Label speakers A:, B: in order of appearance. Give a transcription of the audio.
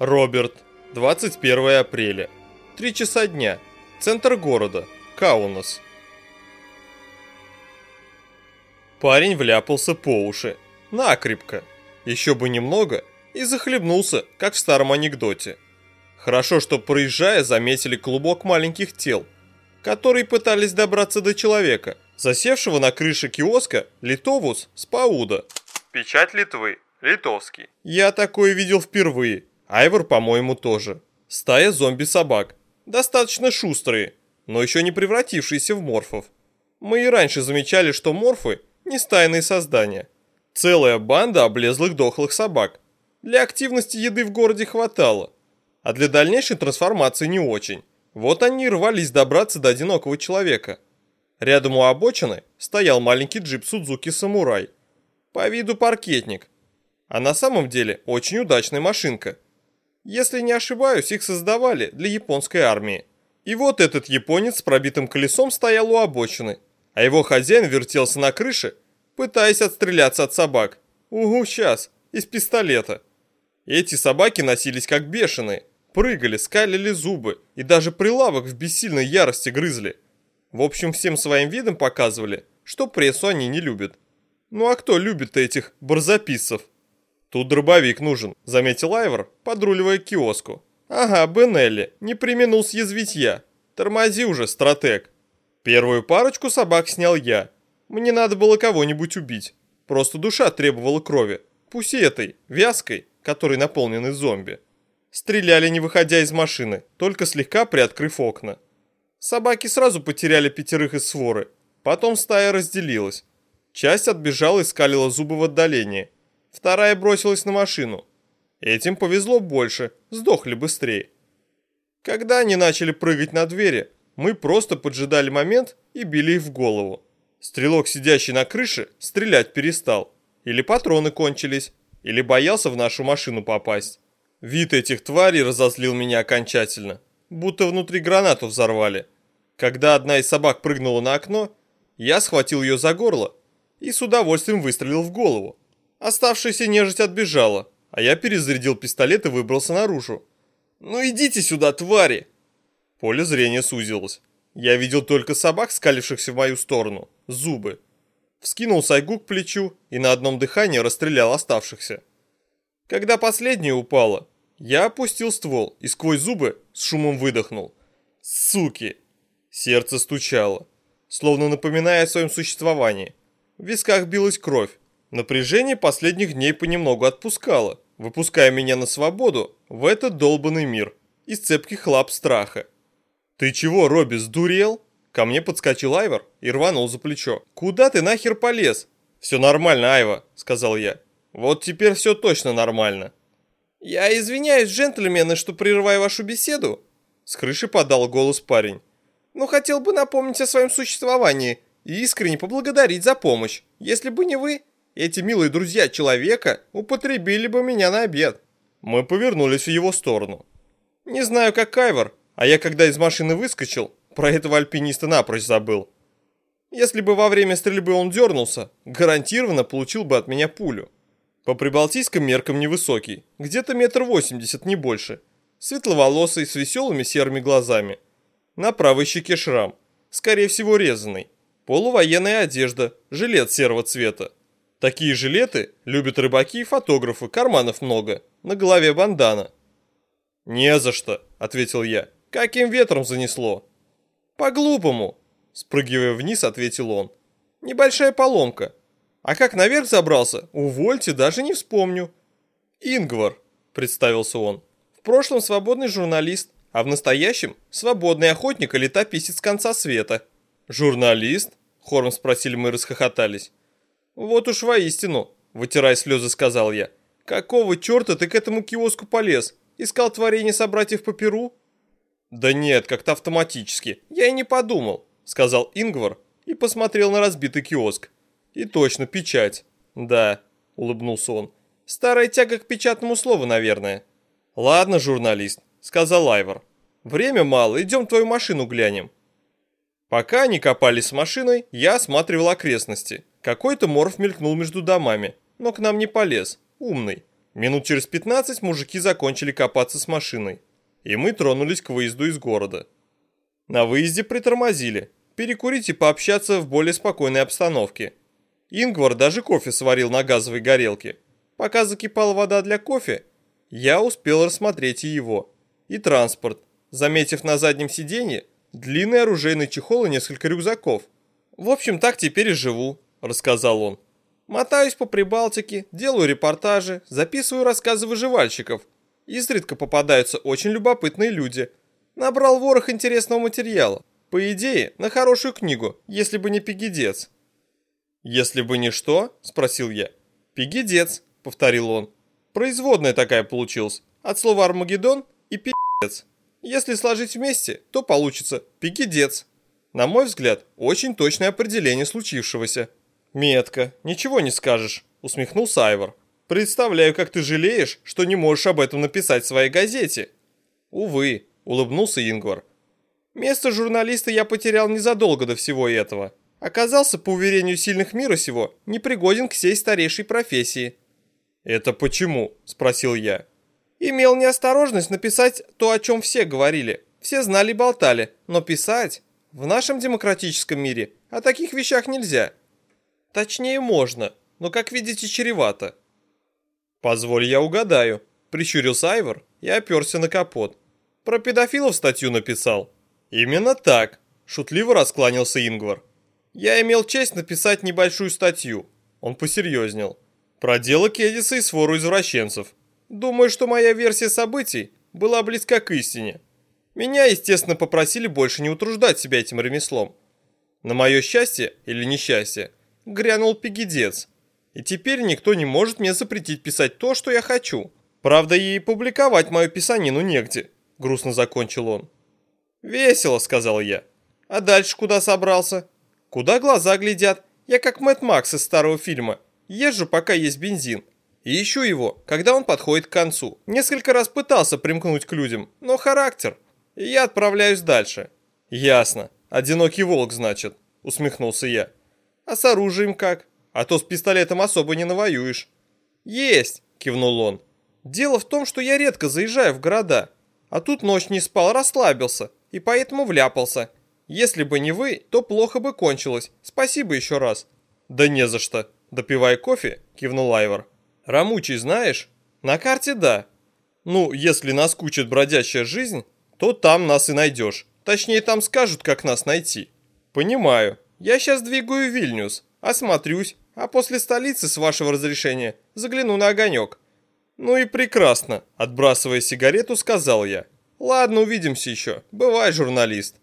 A: Роберт, 21 апреля. 3 часа дня. Центр города. Каунас. Парень вляпался по уши. Накрепко. Еще бы немного и захлебнулся, как в старом анекдоте. Хорошо, что проезжая, заметили клубок маленьких тел, которые пытались добраться до человека, засевшего на крыше киоска Литовус Спауда. Печать Литвы. Литовский. Я такое видел впервые. Айвор, по-моему, тоже. Стая зомби-собак. Достаточно шустрые, но еще не превратившиеся в морфов. Мы и раньше замечали, что морфы не стайные создания. Целая банда облезлых дохлых собак. Для активности еды в городе хватало, а для дальнейшей трансформации не очень. Вот они рвались добраться до одинокого человека. Рядом у обочины стоял маленький джип Судзуки Самурай. По виду паркетник, а на самом деле очень удачная машинка – если не ошибаюсь, их создавали для японской армии. И вот этот японец с пробитым колесом стоял у обочины, а его хозяин вертелся на крыше, пытаясь отстреляться от собак. Угу, сейчас, из пистолета. Эти собаки носились как бешеные, прыгали, скалили зубы и даже прилавок в бессильной ярости грызли. В общем, всем своим видом показывали, что прессу они не любят. Ну а кто любит этих барзаписцев? «Тут дробовик нужен», — заметил Айвор, подруливая к киоску. «Ага, Бенелли, не применул съязвить я. Тормози уже, стратег». Первую парочку собак снял я. Мне надо было кого-нибудь убить. Просто душа требовала крови. Пусть и этой, вязкой, которой наполнены зомби. Стреляли, не выходя из машины, только слегка приоткрыв окна. Собаки сразу потеряли пятерых из своры. Потом стая разделилась. Часть отбежала и скалила зубы в отдалении вторая бросилась на машину. Этим повезло больше, сдохли быстрее. Когда они начали прыгать на двери, мы просто поджидали момент и били их в голову. Стрелок, сидящий на крыше, стрелять перестал. Или патроны кончились, или боялся в нашу машину попасть. Вид этих тварей разозлил меня окончательно, будто внутри гранату взорвали. Когда одна из собак прыгнула на окно, я схватил ее за горло и с удовольствием выстрелил в голову. Оставшаяся нежить отбежала, а я перезарядил пистолет и выбрался наружу. «Ну идите сюда, твари!» Поле зрения сузилось. Я видел только собак, скалившихся в мою сторону, зубы. Вскинул сайгу к плечу и на одном дыхании расстрелял оставшихся. Когда последняя упала, я опустил ствол и сквозь зубы с шумом выдохнул. «Суки!» Сердце стучало, словно напоминая о своем существовании. В висках билась кровь, Напряжение последних дней понемногу отпускало, выпуская меня на свободу в этот долбанный мир из цепких лап страха. «Ты чего, Робби, сдурел?» Ко мне подскочил Айвор и рванул за плечо. «Куда ты нахер полез?» «Все нормально, Айва», — сказал я. «Вот теперь все точно нормально». «Я извиняюсь, джентльмены, что прерываю вашу беседу», — с крыши подал голос парень. «Но хотел бы напомнить о своем существовании и искренне поблагодарить за помощь. Если бы не вы, эти милые друзья человека употребили бы меня на обед. Мы повернулись в его сторону. Не знаю, как Кайвор, а я когда из машины выскочил, про этого альпиниста напрочь забыл. Если бы во время стрельбы он дернулся, гарантированно получил бы от меня пулю. По прибалтийским меркам невысокий, где-то метр восемьдесят, не больше. Светловолосый, с веселыми серыми глазами. На правой щеке шрам, скорее всего резанный. Полувоенная одежда, жилет серого цвета. Такие жилеты любят рыбаки и фотографы, карманов много, на голове бандана. «Не за что», — ответил я. «Каким ветром занесло?» «По-глупому», — спрыгивая вниз, ответил он. «Небольшая поломка. А как наверх забрался, увольте, даже не вспомню». «Ингвар», — представился он. «В прошлом свободный журналист, а в настоящем свободный охотник и летописец конца света». «Журналист?» — хором спросили мы и расхохотались. «Вот уж воистину», — вытирая слезы, сказал я. «Какого черта ты к этому киоску полез? Искал творение собратьев по Перу?» «Да нет, как-то автоматически. Я и не подумал», — сказал Ингвар и посмотрел на разбитый киоск. «И точно, печать». «Да», — улыбнулся он. «Старая тяга к печатному слову, наверное». «Ладно, журналист», — сказал Айвор. «Время мало, идем твою машину глянем». Пока они копались с машиной, я осматривал окрестности. Какой-то морф мелькнул между домами, но к нам не полез. Умный. Минут через 15 мужики закончили копаться с машиной, и мы тронулись к выезду из города. На выезде притормозили, перекурить и пообщаться в более спокойной обстановке. Ингвар даже кофе сварил на газовой горелке. Пока закипала вода для кофе, я успел рассмотреть и его, и транспорт, заметив на заднем сиденье длинный оружейный чехол и несколько рюкзаков. «В общем, так теперь и живу», — рассказал он. «Мотаюсь по Прибалтике, делаю репортажи, записываю рассказы выживальщиков. Изредка попадаются очень любопытные люди. Набрал ворох интересного материала. По идее, на хорошую книгу, если бы не пигидец». «Если бы не что?» – спросил я. «Пигидец», – повторил он. «Производная такая получилась. От слова «армагеддон» и «пи***ец». Если сложить вместе, то получится «пигидец». На мой взгляд, очень точное определение случившегося. «Метко, ничего не скажешь», – усмехнулся Айвор. «Представляю, как ты жалеешь, что не можешь об этом написать в своей газете». «Увы», – улыбнулся Ингвар. «Место журналиста я потерял незадолго до всего этого. Оказался, по уверению сильных мира сего, непригоден к сей старейшей профессии». «Это почему?» – спросил я. «Имел неосторожность написать то, о чем все говорили. Все знали и болтали, но писать...» В нашем демократическом мире о таких вещах нельзя. Точнее, можно, но, как видите, чревато. Позволь я угадаю, прищурился Айвор и оперся на капот. Про педофилов статью написал. Именно так, шутливо раскланялся Ингвар. Я имел честь написать небольшую статью. Он посерьезнел. Про дело Кедиса и свору извращенцев. Думаю, что моя версия событий была близка к истине. Меня, естественно, попросили больше не утруждать себя этим ремеслом. На мое счастье или несчастье грянул пигидец. И теперь никто не может мне запретить писать то, что я хочу. Правда, и публиковать мою писанину негде, грустно закончил он. Весело, сказал я. А дальше куда собрался? Куда глаза глядят? Я как Мэтт Макс из старого фильма. Езжу, пока есть бензин. И ищу его, когда он подходит к концу. Несколько раз пытался примкнуть к людям, но характер и я отправляюсь дальше». «Ясно. Одинокий волк, значит», — усмехнулся я. «А с оружием как? А то с пистолетом особо не навоюешь». «Есть», — кивнул он. «Дело в том, что я редко заезжаю в города, а тут ночь не спал, расслабился, и поэтому вляпался. Если бы не вы, то плохо бы кончилось. Спасибо еще раз». «Да не за что», — допивая кофе, кивнул Айвор. «Рамучий знаешь?» «На карте да. Ну, если наскучит бродящая жизнь, то там нас и найдешь. Точнее, там скажут, как нас найти. Понимаю. Я сейчас двигаю в Вильнюс, осмотрюсь, а после столицы, с вашего разрешения, загляну на огонек. Ну и прекрасно, отбрасывая сигарету, сказал я. Ладно, увидимся еще. Бывай, журналист.